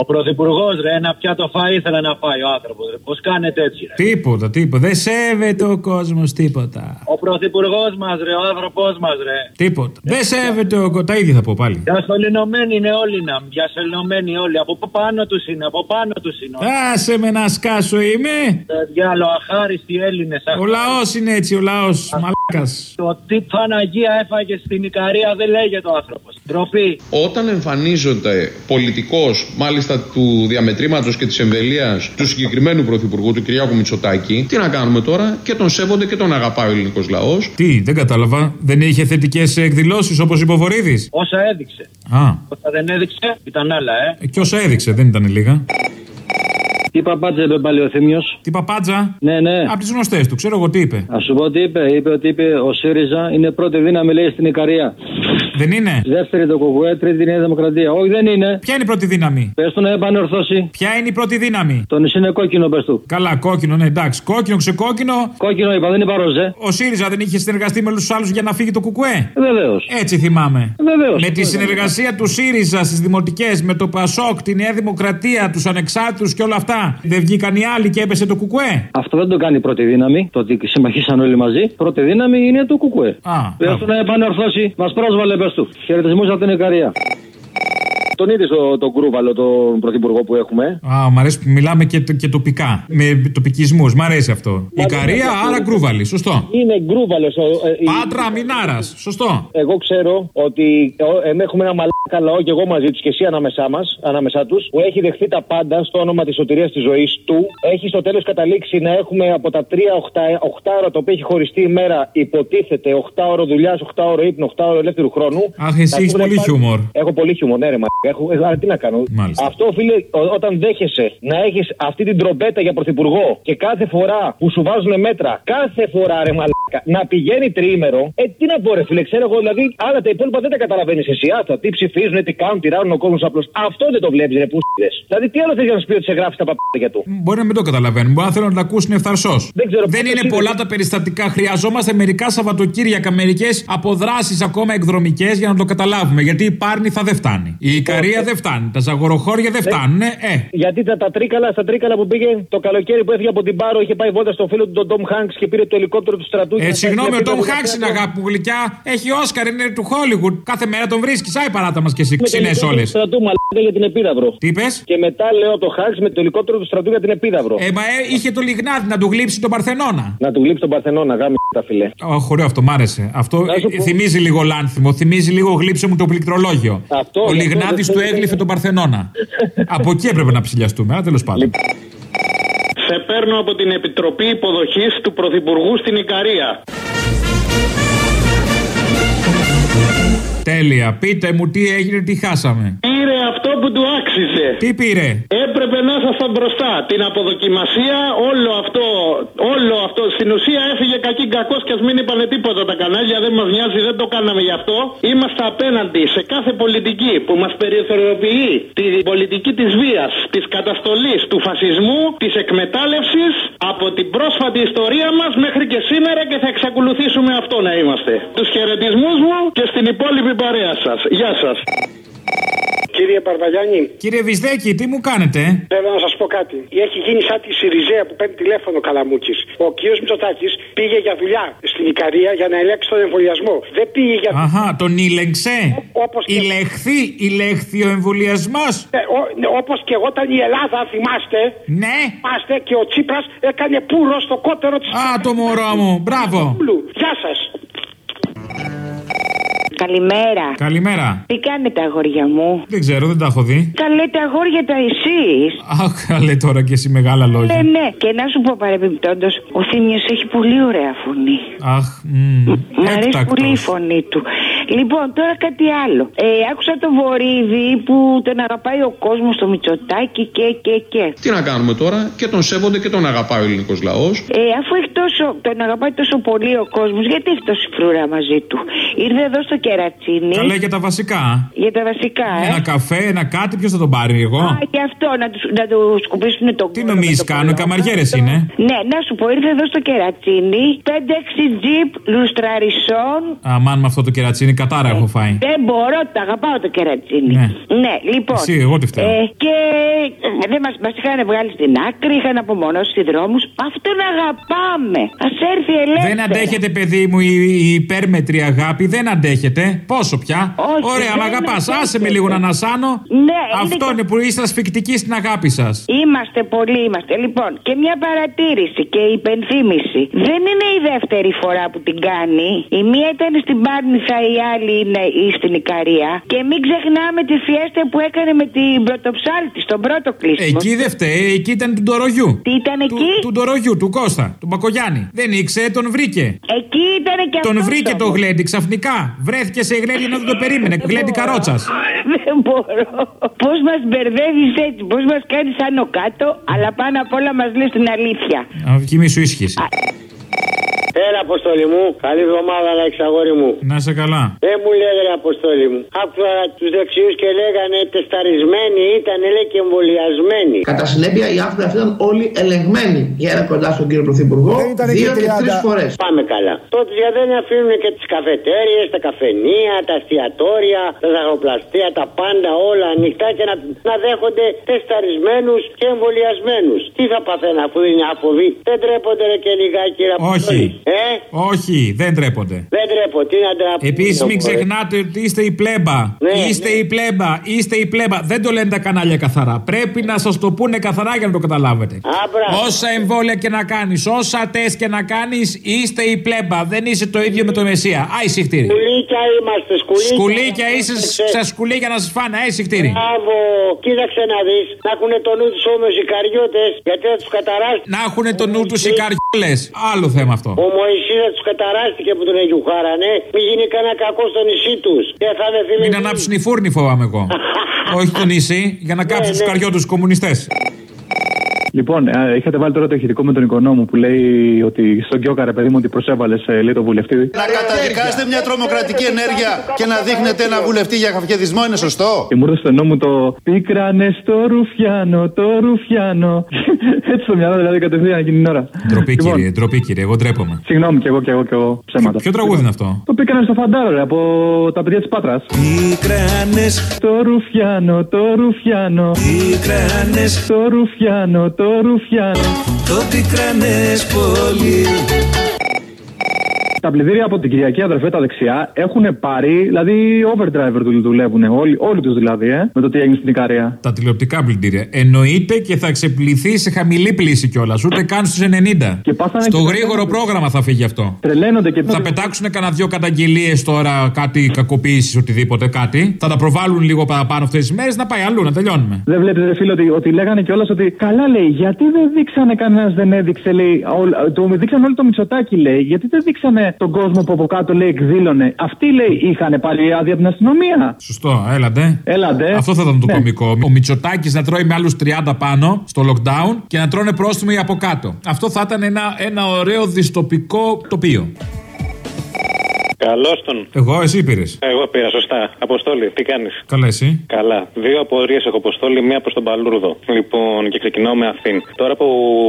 Ο πρωθυπουργός, ρε, ένα πιάτο φάει ήθελε να φάει ο άνθρωπος. Πώς κάνετε έτσι, ρε. Τίποτα, τίποτα. Δεν σέβεται ο κόσμος τίποτα. Ο πρωθυπουργός μας, ρε, ο άνθρωπό μας, ρε. Τίποτα. Δεν σέβεται ο κόσμο. Τα ίδια θα πω πάλι. Διασωληνωμένοι είναι όλοι να. Διασωληνωμένοι όλοι. Από πάνω τους είναι, από πάνω τους είναι. Άσε με να σκάσω είμαι. Ε, Διάλο, αχάριστοι Έλληνες. Ο λαός είναι έτσι, ο λαός. Μαλάκας. Το τι Παναγία έφαγε στην Ικαρία δεν λέγεται ο άνθρωπος. Ντροπή. Όταν εμφανίζονται πολιτικό, μάλιστα του διαμετρήματος και της εμβελίας του συγκεκριμένου πρωθυπουργού, του Κυριάκου Μητσοτάκη, τι να κάνουμε τώρα, και τον σέβονται και τον αγαπάει ο ελληνικός λαός. Τι, δεν κατάλαβα. Δεν είχε θετικές εκδηλώσεις όπως είπε ο Βορύδης; Όσα έδειξε. Α, Όσα δεν έδειξε ήταν άλλα, ε. ε, και όσα έδειξε, δεν ήταν λίγα. Τι παπάτζα είπε πάλι ο Θήμιος. Τι παπάτζα. Ναι, ναι. Από τις γνωστές του, ξέρω εγώ τι είπε. Α σου πω τι είπε. Είπε ότι είπε ο ΣΥΡΙΖΑ είναι πρώτη δύναμη, λέει στην Ικαρία. Δεν είναι; Δεύτερη το κουκουέ, τρίτη η Νέα Δημοκρατία. Όχι, δεν είναι. Ποια είναι η πρώτη δύναμη; Πες του να επανορθώσει. Ποια είναι η πρώτη δύναμη; Το νησί είναι κόκκινο, πες του. Καλά, κόκκινο, ναι, εντάξει. Κόκκινο, ξεκόκκινο. Κόκκινο είπα, δεν είπα ροζέ. Ο ΣΥΡΙΖΑ δεν είχε συνεργαστεί με όλους τους άλλους για να φύγει το κουκουέ; Βεβαίως. Έτσι θυμάμαι. Βεβαίως. Με τη συνεργασία του ΣΥΡΙΖΑ στις δημοτικές, με το ΠΑΣΟΚ, τη Νέα Δημοκρατία, τους ανεξάρτητους και όλα αυτά. Δεν βγήκαν οι άλλοι και έπεσε το κουκουέ; Αυτό δεν το κάνει η πρώτη δύναμη. Το ότι συμμαχίσαν όλοι μαζί. Πρώτη δύναμη είναι το κουκουέ. Α, Πες του να επανορθώσει. Μας πρόσβαλε, πες του. Χαιρετισμούς από την Ικαρία. Τον είδες το, τον Κρούβαλο, τον πρωθυπουργό που έχουμε; Α, μ' αρέσει που μιλάμε και, και τοπικά. Με τοπικισμούς. Μ' αρέσει αυτό. Η Καρία, άρα γκρούβαλη. Σωστό. Είναι Γκρούβαλος. Πάτρα Μινάρας. Σωστό. Εγώ ξέρω ότι ε, εμ, έχουμε ένα μαλάκα λαό και εγώ μαζί τους και εσύ ανάμεσά μας, ανάμεσά τους, που έχει δεχθεί τα πάντα στο όνομα της σωτηρίας της ζωής του. Έχει στο τέλος καταλήξει να έχουμε από τα 3 8 ώρα το οποίο έχει χωριστεί η μέρα, υποτίθεται 8 ώρα δουλειάς, 8 ώρα ύπνο, 8 ώρα ελεύθερου χρόνου. Αχ, εσύ Να έχεις πούνε πολύ πάλι- χιούμορ. Έχω πολύ χιούμορ, ναι, ρε μαλάκα. Έχω, ε, αλλά τι να κάνω. Μάλιστα. Αυτό, φίλε, ο- όταν δέχεσαι να έχεις αυτή την τρομπέτα για πρωθυπουργό και κάθε φορά που σου βάζουν μέτρα, κάθε φορά ρε μαλάκα, να πηγαίνει τριήμερο, ε, τι να πω, ρε φίλε, ξέρω εγώ, δηλαδή, άλλα τα υπόλοιπα δεν τα καταλαβαίνεις εσύ. Αυτά, τι ψηφίζουν, τι κάνουν, τι ράνουν ο κόσμος απλώς. Αυτό δεν το βλέπεις, ρε πούστιδε. Δηλαδή, τι άλλο θες για να σου πει ότι σε γράφει τα παπάκια του; Μπορεί να μην το καταλαβαίνουν. Μπορεί να θέλουν να τα ακούσουν ευθαρσώ. Δεν ξέρω Δεν πώς είναι είναι. πολλά τα περιστατικά. Χρειαζόμαστε μερικά Σαββατοκύριακα, μερικές αποδράσεις ακόμα εκδρομικές για να το καταλάβουμε. Γιατί η Πάρνηθα δεν φτάνει. Η Ικαρία δεν φτάνει. Τα ζαγοροχώρια δεν φτάνουν. Ε, Γιατί τα, τα τρίκαλα, στα τρίκαλα που πήγε το καλοκαίρι που έφυγε από την Πάρο, είχε πάει βόλτα στο φίλο του τον Τόμ Χάγκς και πήρε το ελικόπτερο του στρατού. ε, και συγγνώμη, ο πήγε Τόμ από Χάξ τα είναι τράκια. αγάπη μου γλυκιά. Έχει Όσκαρ, είναι του Χόλιγουντ. Κάθε μέρα τον βρίσκεις. Άι παράτα μας και εσύ, Με το ξινές ελικόπτερο όλες. του στρατού μαλάκα για την επίδαυρο. Τι είπες; Και μετά λέω το Χάγκς με το ελικόπτερο του στρατού για την επίδαυρο. Ε, μα ε, είχε το λιγνάδι να του γλύψει τον Παρθενώνα. Να του γλύψει τον Παρθενώνα, γάμι τα φιλέ. Ω, ωραίο αυτό, μ' άρεσε. Αυτό Να σου ε, πω. θυμίζει λίγο λάνθιμο, θυμίζει λίγο γλύψε μου το πληκτρολόγιο. Αυτό, Ο αυτό Λιγνάδη δεν του θέλει- έγλυφε τον Παρθενώνα. Από εκεί έπρεπε να ψηλιαστούμε, αλλά τέλος πάντων. Σε παίρνω από την Επιτροπή Υποδοχής του Πρωθυπουργού στην Ικαρία. Τέλεια. Πείτε μου τι έγινε, τι χάσαμε. Πήρε αυτό που του άξιζε. Τι πήρε; Έπρεπε να ήσασταν μπροστά. Την αποδοκιμασία, όλο αυτό, όλο αυτό. Στην ουσία έφυγε κακή κακός και ας μην είπανε τίποτα τα κανάλια. Δεν μας νοιάζει, δεν το κάναμε γι' αυτό. Είμαστε απέναντι σε κάθε πολιτική που μας περιθωριοποιεί την πολιτική της βίας, της καταστολής, του φασισμού, της εκμετάλλευσης από την πρόσφατη ιστορία μας μέχρι και σήμερα και θα εξακολουθήσουμε αυτό να είμαστε. Τους χαιρετισμούς μου και στην υπόλοιπη παρέα σας. Γεια σας. Κύριε Παρβαγιάννη, Κύριε Βυσδέκη, τι μου κάνετε. θέλω να σας πω κάτι. Έχει γίνει σαν τη Σιριζέα που παίρνει τηλέφωνο Καλαμούκης. Ο κ. Μητσοτάκης πήγε για δουλειά στην Ικαρία για να ελέγξει τον εμβολιασμό. Δεν πήγε για. Αχά, τον ήλεγξε; Όπως και- Ηλεχθεί, ηλέχθη ο εμβολιασμός; Ε, Όπως και εγώ ήταν η Ελλάδα, θυμάστε. Ναι. Θυμάστε και ο Τσίπρας έκανε πουρο στο κότερο τη. Α, το μωρό μου. Μπράβο. Γεια σας. Καλημέρα. Καλημέρα. Τι κάνετε, αγόρια μου; Δεν ξέρω, δεν τα έχω δει. Τα λέτε αγόρια τα εσείς. Αχ, καλέ τώρα και εσύ μεγάλα Ε, λόγια. ναι. Και να σου πω παρεμπιπτόντως, ο Θήμιος έχει πολύ ωραία φωνή. Αχ, μμ, Μ' αρέσει έκτακτος. πολύ η φωνή του. Λοιπόν, τώρα κάτι άλλο. Ε, άκουσα το Βορύδη που τον αγαπάει ο κόσμος, το Μητσοτάκι και και και. Τι να κάνουμε τώρα, και τον σέβονται και τον αγαπάει ο ελληνικός λαός. Ε, αφού έχει τόσο, τον αγαπάει τόσο πολύ ο κόσμος, γιατί έχει τόση φρούρα μαζί του; Ήρθε εδώ στο κερατσίνι. Καλά για τα βασικά. Για τα βασικά, ε. Ένα καφέ, ένα κάτι, ποιος θα τον πάρει, εγώ; Α, και αυτό, να τους, να τους σκουπίσουν το Τι νομίζεις κάνω, οι καμαριέρες είναι; Ναι, να σου πω, ήρθε εδώ στο κερατσίνι 5-6 τζιπ λουστραρισών. Αμάν με αυτό το κερατσίνι, κατάρα έχω φάει. Δεν μπορώ, το αγαπάω το κερατσίνι. Ναι. Ναι, λοιπόν. Εσύ, εγώ τι φταίω. Ε, και ε, δεν μας, μας είχαν βγάλει στην άκρη, είχαν απομονώσει στους δρόμους. Αυτόν αγαπάμε. Ας έρθει ελεύθερα. Δεν αντέχετε, παιδί μου, η, η υπέρμετρη αγάπη. Δεν αντέχετε. Πόσο πια. Όχι, Ωραία, δεν με αγαπά. Άσε με αντέχετε. λίγο να ανασάνω. Ναι, Αυτό είναι είναι που είστε ασφικτικοί στην αγάπη σας. Είμαστε πολλοί, είμαστε. Λοιπόν, και μια παρατήρηση και υπενθύμηση. Δεν είναι η δεύτερη φορά που την κάνει. Η μία ήταν στην Πάρνηθα, η άλλη είναι ή στην Ικαρία. Και μην ξεχνάμε τη φιέστα που έκανε με την πρωτοψάλτη στον πρώτο κλείσιμο. Εκεί δεν φταίει, εκεί ήταν του Ντορογιού. Τι ήταν Του, εκεί; του Ντορογιού, του Κώστα, του Μπακογιάννη. Δεν ήξερε, τον βρήκε. Εκεί ήταν και Τον αυτός βρήκε το όμως. γλέντι ξαφνικά. Βρέθηκε σε γλέντι ενώ δεν το περίμενε. Γλέντι καρότσας. Δεν μπορώ. Πώς μας μπερδεύεις έτσι, πώς μας κάνεις άνω κάτω, αλλά πάνω απ' όλα μας λες την αλήθεια. Αυτή μη σου ίσχυσε. Έλα, Αποστόλη μου. Καλή εβδομάδα, να αγόρι μου. Να σε καλά. Δεν μου λέγανε ρε Αποστόλη μου. Άκουγα τους δεξιούς και λέγανε τεσταρισμένοι ήταν, λέει και εμβολιασμένοι. Κατά συνέπεια, οι άνθρωποι αυτοί ήταν όλοι ελεγμένοι για ένα κοντά στον κύριο Πρωθυπουργό Δεν ήταν δύο και και 30. τρεις φορές. Πάμε καλά. Τότε γιατί δεν αφήνουν και τις καφετέρειες, τα καφενεία, τα εστιατόρια, τα ζαχαροπλαστεία, τα πάντα όλα ανοιχτά και να, να δέχονται τεσταρισμένους και εμβολιασμένους. Τι θα παθαίνουν αφού είναι άφοβοι; Δεν τρέπονται ρε και λιγάκι ρε Όχι. Αποστόλη. Ε, Όχι, δεν τρέπονται. δεν τρέπω. Τι να τρέπω. Επίσης, μην ξεχνάτε ότι είστε η πλέμπα. Ναι, είστε ναι. η πλέμπα. Είστε η πλέμπα. Δεν το λένε τα κανάλια καθαρά. Πρέπει να σας το πούνε καθαρά για να το καταλάβετε. Α, μπράβο. Όσα εμβόλια και να κάνεις, όσα τεστ και να κάνεις, είστε η πλέμπα. Δεν είσαι το ίδιο με το Μεσία. Άι συχτήρι. Σκουλίκια είμαστε, σκουλίκια. Σκουλίκια είσαι Είμαστε. στα σκουλίκια να σας φάνε. Άι συχτήρι. Μπράβο, κοίταξε να δεις. Να έχουν το νου τους όμως οι καριώτες, γιατί θα τους καταράσει. Να έχουν το νου τους οι καριόλε. Άλλο θέμα αυτό. Ο Μωυσής θα τους καταράστηκε που τον εγιουχάρανε. Μην γίνει κανένα κακό στο νησί τους. Και θα είναι φίλοι. Μην ανάψουν οι φούρνοι, φοβάμαι εγώ. Όχι το νησί, για να κάψουν του ναι. καριώτου κομμουνιστές. Λοιπόν, ε, είχατε βάλει τώρα το ηχητικό με τον οικονόμο που λέει ότι στον Κιόκα, ρε παιδί μου, ότι προσέβαλες λέει το βουλευτή. Να καταδικάσετε μια τρομοκρατική ενέργεια και να δείχνετε ένα βουλευτή για καυχεδισμό είναι σωστό; Και μου ήρθε στο νόμο το Πίκρανε στο Ρουφιάνο, το Ρουφιάνο. Έτσι στο μυαλό δηλαδή κατευθείαν εκείνη την ώρα. Ντροπή, Λοιπόν, κύριε, ντροπή, κύριε. Εγώ ντρέπομαι. Συγγνώμη κι εγώ κι εγώ κι εγώ ψέματα. Ποιο τραγούδι είναι αυτό; Το πήκανε στο φαντάρο, ρε, από τα παιδιά της Πάτρας. Πίκρανες, Το Ρουφιάνο, το Ρουφιάνο. πίκρανες, Το Ρουφιάνο, το Ρουφιάνο. το πίκρανες πολύ. Τα πλυντήρια από την Κυριακή, αδερφέ, τα δεξιά έχουν πάρει, δηλαδή overdriver τους δουλεύουν. Όλοι, όλοι τους δηλαδή, ε, με το τι έγινε στην Ικαρία. Τα τηλεοπτικά πλυντήρια. Εννοείται και θα ξεπληθεί σε χαμηλή πλήση κιόλας. Ούτε καν στους 90. Και πάθανε Στο και γρήγορο τρελαίνονται. πρόγραμμα θα φύγει αυτό. Τρελαίνονται και Θα πετάξουν κανένα δυο καταγγελίες τώρα, κάτι κακοποίησης, οτιδήποτε, κάτι. Θα τα προβάλλουν λίγο παραπάνω αυτές τις μέρες να πάει αλλού, να τελειώνουμε. Δεν βλέπετε, φίλε, ότι, ότι λέγανε κιόλας ότι καλά λέει, γιατί δεν δείξανε κανένας δεν έδειξε, λέει. όλ- το, δείξαν όλοι το Μητσοτάκι, λέει. Γιατί δεν δείξανε τον κόσμο που από κάτω, λέει, εκδήλωνε. Αυτοί, λέει, είχαν πάλι άδεια από την αστυνομία. Σωστό, έλατε. Έλατε. Αυτό θα ήταν το Ναι. κωμικό. Ο Μητσοτάκης να τρώει με άλλους 30 πάνω στο lockdown και να τρώνε πρόστιμο οι από κάτω. Αυτό θα ήταν ένα, ένα ωραίο διστοπικό τοπίο. Καλώς τον. Εγώ, εσύ πήρες. Εγώ πήρα, σωστά. Αποστόλη, τι κάνεις; Καλά, εσύ; Καλά. Δύο απορίες έχω αποστόλη, μία προς τον Παλούρδο. Λοιπόν, και ξεκινάω με αυτήν. Τώρα που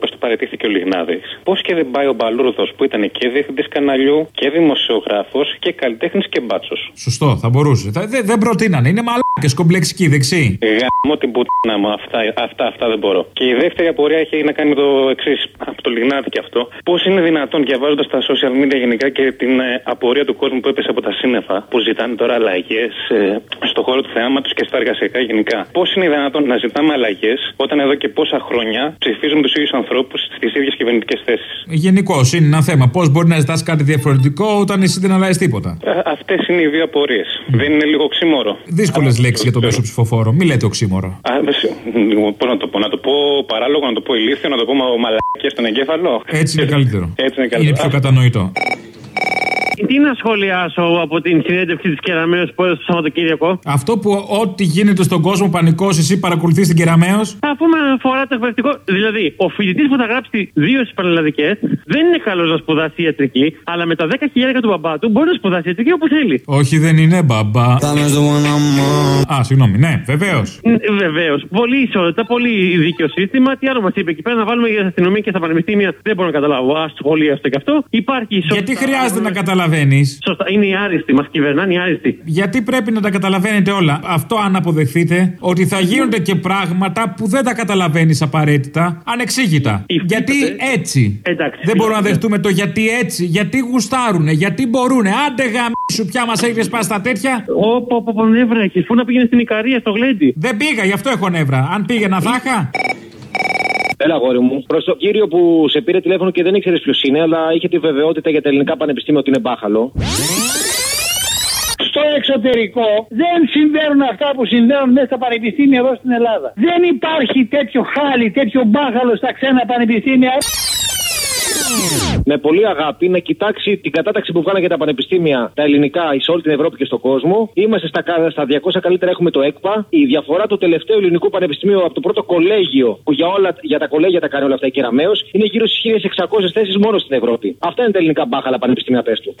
πες το παρετήθηκε ο Λιγνάδης, πώς και δεν πάει ο Μπαλούρδος που ήταν και διευθυντής καναλιού και δημοσιογράφος και καλλιτέχνης και μπάτσος; Σωστό, θα μπορούσε. Θα- Δεν, δεν προτείνανε. Είναι μαλάκε κομπλεξικοί δεξί. Γάμω την πουτίνα μου, αυτά, αυτά, αυτά δεν μπορώ. Και η δεύτερη απορία έχει να κάνει με το εξής. Από το Λιγνάδη και αυτό. Πώς είναι δυνατόν, διαβάζοντας τα social media γενικά και την ε, απορία του κόσμου που έπεσε από τα σύννεφα, που ζητάνε τώρα αλλαγές ε, στο χώρο του θεάματος και στα εργασιακά γενικά. Πώς είναι δυνατόν να ζητάμε αλλαγές όταν εδώ και πόσα χρόνια ψηφίζουμε τους ίδιους ανθρώπους στις ίδιες κυβερνητικές θέσεις; Γενικώς είναι ένα θέμα. Πώς μπορεί να ζητάς κάτι διαφορετικό όταν εσύ δεν αλλάζεις τίποτα; Αυτές είναι οι δύο απορίες. Δεν είναι λίγο οξύμορο. Δύσκολες λέξει για το μέσο ψηφοφόρο. Μη λέτε οξύμορο. Πώς να το πω, να το πω παράλογο, να το πω ηλίθιο, να το πω μαλακές στον εγκέφαλο. Έτσι είναι καλύτερο. Έτσι είναι Είναι καλύτερο. πιο κατανοητό. Τι να σχολιάσω από την συνέντευξη της Κεραμέως που έδωσε το Σαββατοκύριακο; Αυτό που ό,τι γίνεται στον κόσμο πανικός, εσύ παρακολουθείς την Κεραμαίο. Αφού με αφορά το εκπαιδευτικό. Δηλαδή, ο φοιτητής που θα γράψει δύο στι παραλλαδικέ δεν είναι καλός να σπουδάσει ιατρική, αλλά με τα 10 χιλιάρικα του μπαμπά του μπορεί να σπουδάσει ιατρική όπου θέλει. Όχι, δεν είναι μπαμπά. Α, συγγνώμη, ναι, βεβαίως. Βεβαίως. Πολύ ισότητα, πολύ δίκαιο σύστημα. Τι άλλο μας είπε εκεί πέρα να βάλουμε για την αστυνομία και στα πανεπιστήμια. Δεν μπορώ να καταλάβω. Α σχολίαστο και αυτό. Υπάρχει ισότητα. Γιατί χρειάζεται να καταλάβεις καταλαβαίνεις. Σωστά, είναι οι άριστοι, μας κυβερνάνε οι άριστοι. Γιατί πρέπει να τα καταλαβαίνετε όλα. Αυτό αν αποδεχθείτε ότι θα γίνονται και πράγματα που δεν τα καταλαβαίνεις απαραίτητα, ανεξήγητα. Γιατί έτσι. Εντάξει. Δεν μπορούμε να δεχτούμε το γιατί έτσι, γιατί γουστάρουνε, γιατί μπορούνε. Άντε γαμίσου πια μας έχετε σπάσει τα τέτοια. Όπο, από από νεύρα έχεις. Πού να πήγαινε στην Ικαρία, στο γλέντι. Δεν πήγα, γι' αυτό έχω νεύρα. Αν πήγαινα θα είχα. Έλα, γόρι μου. Προ τον κύριο που σε πήρε τηλέφωνο και δεν ήξερες ποιος είναι, αλλά είχε τη βεβαιότητα για τα ελληνικά πανεπιστήμια ότι είναι μπάχαλο. Στο εξωτερικό δεν συμβαίνουν αυτά που συμβαίνουν μέσα στα πανεπιστήμια εδώ στην Ελλάδα. Δεν υπάρχει τέτοιο χάλι, τέτοιο μπάχαλο στα ξένα πανεπιστήμια. Με πολύ αγάπη να κοιτάξει την κατάταξη που βγάλαν για τα πανεπιστήμια τα ελληνικά σε όλη την Ευρώπη και στον κόσμο. Είμαστε στα, κα- στα 200 καλύτερα, έχουμε το ΕΚΠΑ. Η διαφορά του τελευταίου ελληνικού πανεπιστημίου από το πρώτο κολέγιο, που για, όλα, για τα κολέγια τα κάνει όλα αυτά η Κεραμαίο, είναι γύρω στις 1600 θέσεις μόνο στην Ευρώπη. Αυτά είναι τα ελληνικά μπάχαλα πανεπιστήμια, πες του.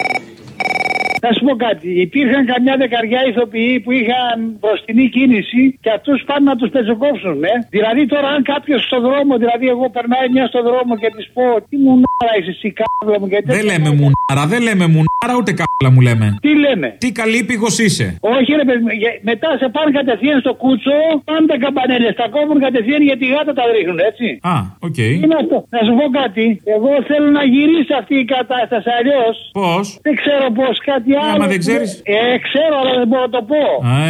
Θα σου πω κάτι. Υπήρχαν καμιά δεκαριά ηθοποιοί που είχαν μπροστινή κίνηση και αυτούς πάνε να τους πεζοκόψουν. Ε. Δηλαδή τώρα, αν κάποιος στον δρόμο, δηλαδή εγώ περνάει μια στον δρόμο και της πω Τι μουνάρα είσαι εσύ, κάβλα μου και τέτοια. Δεν λέμε μουνάρα, δεν λέμε μουνάρα ούτε κάπλα μου λέμε. Τι λέμε; Τι καλή πηγός είσαι; Όχι, ρε παιδί, μου, γε- μετά σε πάνε κατευθείαν στο κούτσο, πάνε τα καμπανέλια, τα κόβουν κατευθείαν γιατί οι γάτα τα ρίχνουν, έτσι. Α, οκ. Τι είναι αυτό; Να σου πω κάτι. Εγώ θέλω να γυρίσει αυτή η κατάσταση αλλιώς. Πώς; Δεν ξέρω πώς κάτι άλλο. άμα δεν ξέρεις. Ε, ξέρω, αλλά δεν μπορώ να το πω.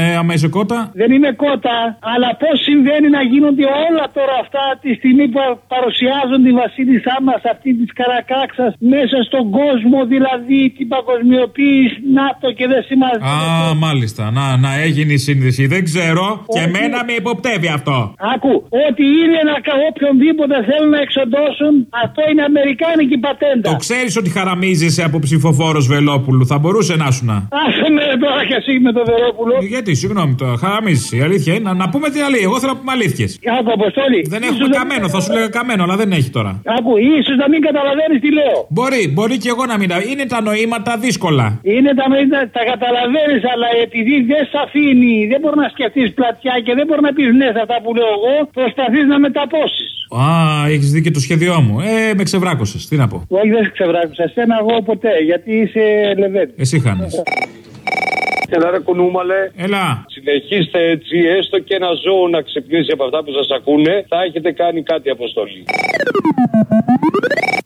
Ε, άμα είσαι κότα. Δεν είμαι κότα, αλλά πώς συμβαίνει να γίνονται όλα τώρα αυτά τη στιγμή που παρουσιάζουν τη βασίλισσά μας αυτή της Καρακάξας μέσα στον κόσμο, δηλαδή την παγκοσμιοποίηση, ΝΑΤΟ και δεν σημαίνει. Α, μάλιστα. Να, να έγινε η σύνδεση. Δεν ξέρω. Και Όχι. εμένα με υποπτεύει αυτό. Άκου, ότι είναι να κα- οποιονδήποτε θέλουν να εξοντώσουν, αυτό είναι αμερικάνικη πατέντα. Το ξέρεις ότι χαραμίζεσαι από ψηφοφόρος Βελόπουλου. Θα μπορούσε να σου να. Άσε με τώρα και εσύ με το Βερόπουλο. Γιατί, συγγνώμη τώρα, χαραμίζεσαι. Η αλήθεια είναι να, να πούμε την αλήθεια. Εγώ θέλω να πούμε αλήθειες. Άκου, Αποστόλη. Δεν ίσως έχουμε να- καμένο, θα σου λέγα καμένο, αλλά δεν έχει τώρα. Άκου, ίσως να μην καταλαβαίνεις τι λέω. Μπορεί, μπορεί και εγώ να μην. τα- Είναι τα νοήματα δύσκολα. Είναι τα, τα, τα καταλαβαίνεις, αλλά επειδή δεν σε αφήνει, δεν μπορείς να σκεφτείς πλατιά και δεν μπορείς να πεις ναι σε αυτά που λέω εγώ, προσπαθείς να μεταπώσεις. Α, έχεις δει και το σχέδιό μου. Ε, με ξεβράκωσες. Τι να πω. Όχι, δεν σε ξεβράκωσα. Εσένα εγώ ποτέ, γιατί είσαι λεβέντης. Εσύ χάνεις. Έλα ρε κουνούμαλε. Έλα. Συνεχίστε έτσι, έστω και ένα ζώο να ξυπνήσει από αυτά που σας ακούνε, θα έχετε κάνει κάτι αποστολή.